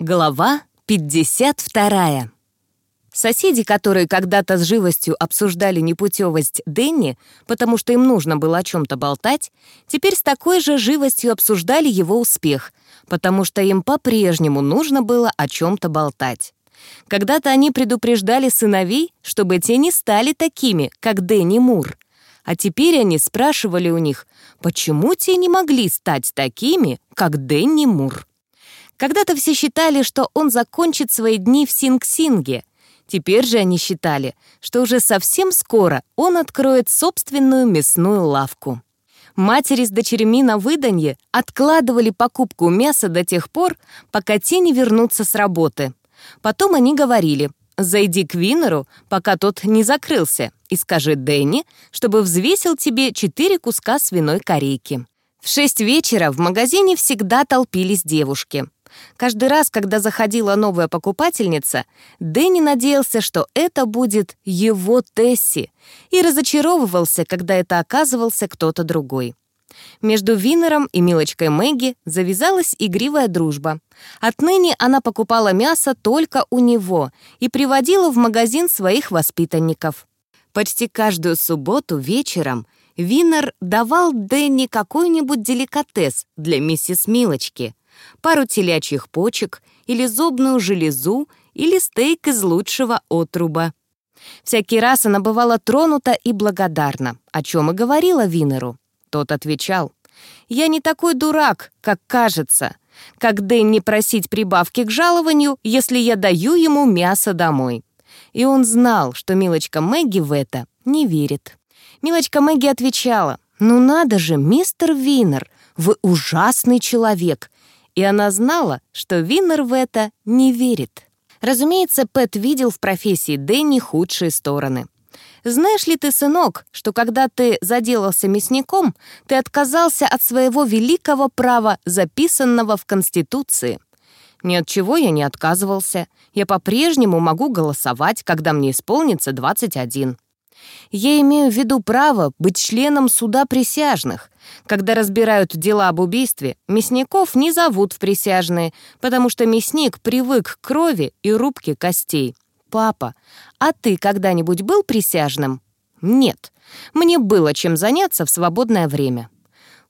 Глава 52. Соседи, которые когда-то с живостью обсуждали непутевость Денни, потому что им нужно было о чем-то болтать, теперь с такой же живостью обсуждали его успех, потому что им по-прежнему нужно было о чем-то болтать. Когда-то они предупреждали сыновей, чтобы те не стали такими, как Дэнни Мур. А теперь они спрашивали у них, почему те не могли стать такими, как Дэнни Мур. Когда-то все считали, что он закончит свои дни в Синг-Синге. Теперь же они считали, что уже совсем скоро он откроет собственную мясную лавку. Матери с дочерьми на выданье откладывали покупку мяса до тех пор, пока те не вернутся с работы. Потом они говорили, «Зайди к Винеру, пока тот не закрылся, и скажи Дэнни, чтобы взвесил тебе четыре куска свиной корейки». В шесть вечера в магазине всегда толпились девушки — Каждый раз, когда заходила новая покупательница, Дэнни надеялся, что это будет его Тесси, и разочаровывался, когда это оказывался кто-то другой. Между Винером и милочкой Мэгги завязалась игривая дружба. Отныне она покупала мясо только у него и приводила в магазин своих воспитанников. Почти каждую субботу вечером Винер давал Дэнни какой-нибудь деликатес для миссис Милочки, пару телячьих почек или зубную железу или стейк из лучшего отруба. Всякий раз она бывала тронута и благодарна, о чем и говорила Винеру. Тот отвечал, «Я не такой дурак, как кажется. Как Дэнни просить прибавки к жалованию, если я даю ему мясо домой?» И он знал, что милочка Мэгги в это не верит. Милочка Мэгги отвечала, «Ну надо же, мистер Винер, вы ужасный человек и она знала, что Виннер в это не верит. Разумеется, Пэт видел в профессии Дэнни худшие стороны. Знаешь ли ты, сынок, что когда ты заделался мясником, ты отказался от своего великого права, записанного в Конституции? Ни от чего я не отказывался. Я по-прежнему могу голосовать, когда мне исполнится 21. Я имею в виду право быть членом суда присяжных. Когда разбирают дела об убийстве, мясников не зовут в присяжные, потому что мясник привык к крови и рубке костей. Папа, а ты когда-нибудь был присяжным? Нет. Мне было чем заняться в свободное время.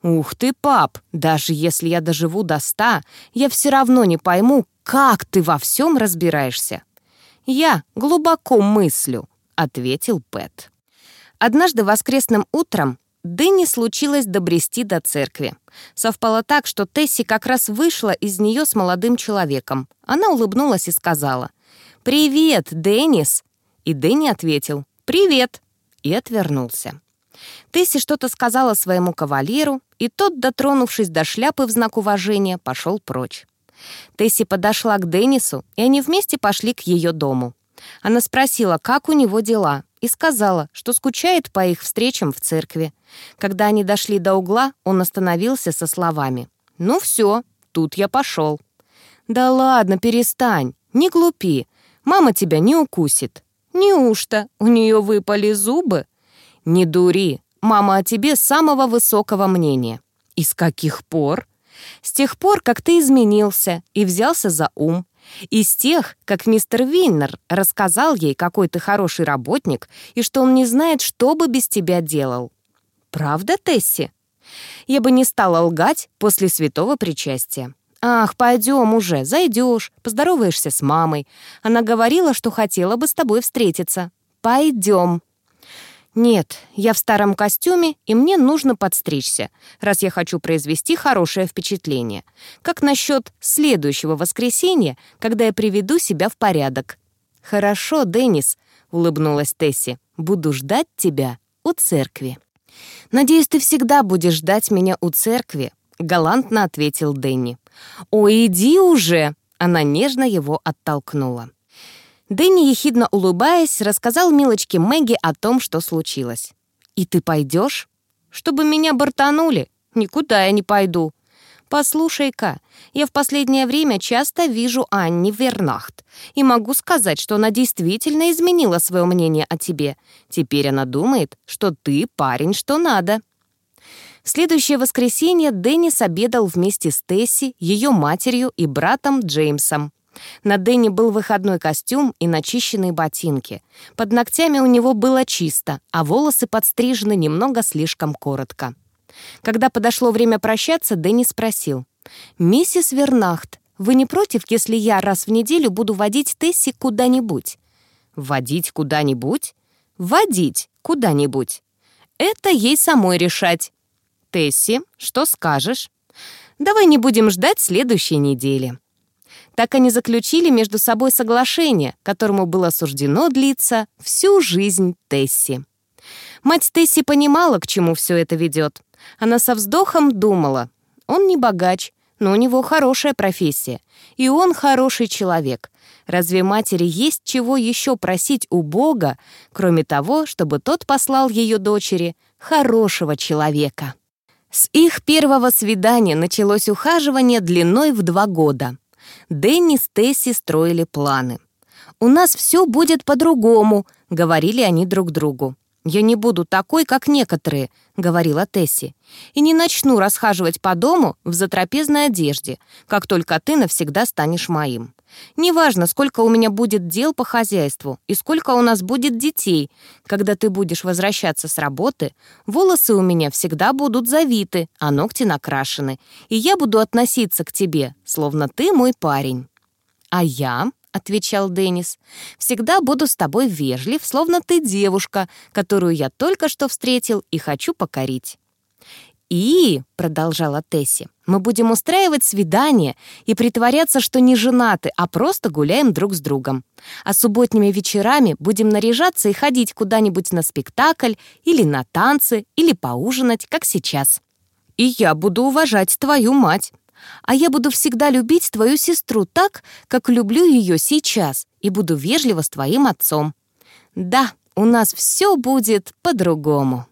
Ух ты, пап, даже если я доживу до ста, я все равно не пойму, как ты во всем разбираешься. Я глубоко мыслю, ответил Пэт. Однажды воскресным утром Дэнни случилось добрести до церкви. Совпало так, что Тесси как раз вышла из нее с молодым человеком. Она улыбнулась и сказала «Привет, Деннис!» И Дэнни ответил «Привет!» и отвернулся. Тесси что-то сказала своему кавалеру, и тот, дотронувшись до шляпы в знак уважения, пошел прочь. Тесси подошла к Деннису, и они вместе пошли к ее дому. Она спросила, как у него дела, и сказала, что скучает по их встречам в церкви. Когда они дошли до угла, он остановился со словами. «Ну все, тут я пошел». «Да ладно, перестань, не глупи. Мама тебя не укусит». «Неужто? У нее выпали зубы?» «Не дури, мама о тебе самого высокого мнения». «И с каких пор?» «С тех пор, как ты изменился и взялся за ум. Из тех, как мистер Виннер рассказал ей, какой ты хороший работник и что он не знает, что бы без тебя делал. Правда, Тесси? Я бы не стала лгать после святого причастия. «Ах, пойдем уже, зайдешь, поздороваешься с мамой. Она говорила, что хотела бы с тобой встретиться. Пойдем». «Нет, я в старом костюме, и мне нужно подстричься, раз я хочу произвести хорошее впечатление. Как насчет следующего воскресенья, когда я приведу себя в порядок?» «Хорошо, Деннис», — улыбнулась Тесси. «Буду ждать тебя у церкви». «Надеюсь, ты всегда будешь ждать меня у церкви», — галантно ответил Дэнни. «О, иди уже!» — она нежно его оттолкнула. Дэнни, ехидно улыбаясь, рассказал милочке Мэгги о том, что случилось. «И ты пойдешь?» «Чтобы меня бортанули? Никуда я не пойду». «Послушай-ка, я в последнее время часто вижу Анни Вернахт, и могу сказать, что она действительно изменила свое мнение о тебе. Теперь она думает, что ты парень, что надо». В следующее воскресенье Деннис обедал вместе с Тесси, ее матерью и братом Джеймсом. На Дэнни был выходной костюм и начищенные ботинки. Под ногтями у него было чисто, а волосы подстрижены немного слишком коротко. Когда подошло время прощаться, Дэнни спросил. «Миссис Вернахт, вы не против, если я раз в неделю буду водить Тесси куда-нибудь?» «Водить куда-нибудь?» «Водить куда-нибудь». «Это ей самой решать». «Тесси, что скажешь?» «Давай не будем ждать следующей недели». Так они заключили между собой соглашение, которому было суждено длиться всю жизнь Тесси. Мать Тесси понимала, к чему все это ведет. Она со вздохом думала, он не богач, но у него хорошая профессия, и он хороший человек. Разве матери есть чего еще просить у Бога, кроме того, чтобы тот послал ее дочери хорошего человека? С их первого свидания началось ухаживание длиной в два года. Дэнни с Тесси строили планы. «У нас все будет по-другому», — говорили они друг другу. «Я не буду такой, как некоторые», — говорила Тесси, «и не начну расхаживать по дому в затрапезной одежде, как только ты навсегда станешь моим. Неважно, сколько у меня будет дел по хозяйству и сколько у нас будет детей, когда ты будешь возвращаться с работы, волосы у меня всегда будут завиты, а ногти накрашены, и я буду относиться к тебе, словно ты мой парень». «А я?» — отвечал Деннис. «Всегда буду с тобой вежлив, словно ты девушка, которую я только что встретил и хочу покорить». «И», — продолжала Тесси, «мы будем устраивать свидания и притворяться, что не женаты, а просто гуляем друг с другом. А субботними вечерами будем наряжаться и ходить куда-нибудь на спектакль или на танцы, или поужинать, как сейчас. И я буду уважать твою мать, а я буду всегда любить твою сестру так, как люблю ее сейчас, и буду вежлива с твоим отцом. Да, у нас все будет по-другому».